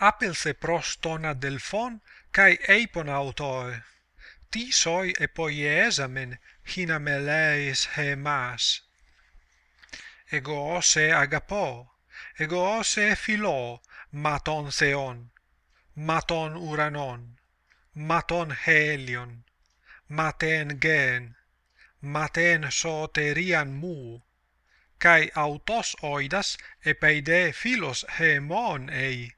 apelse pros ton adelphon kai eipon autoe. Ti soi epoiesamen hina meleis hemas ego se agapo ego se philo maton theon maton uranon maton helion maten gen maten soterian mu kai autos oidas epeide philos hemon ei.